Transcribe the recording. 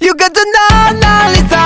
You got to know, know, it's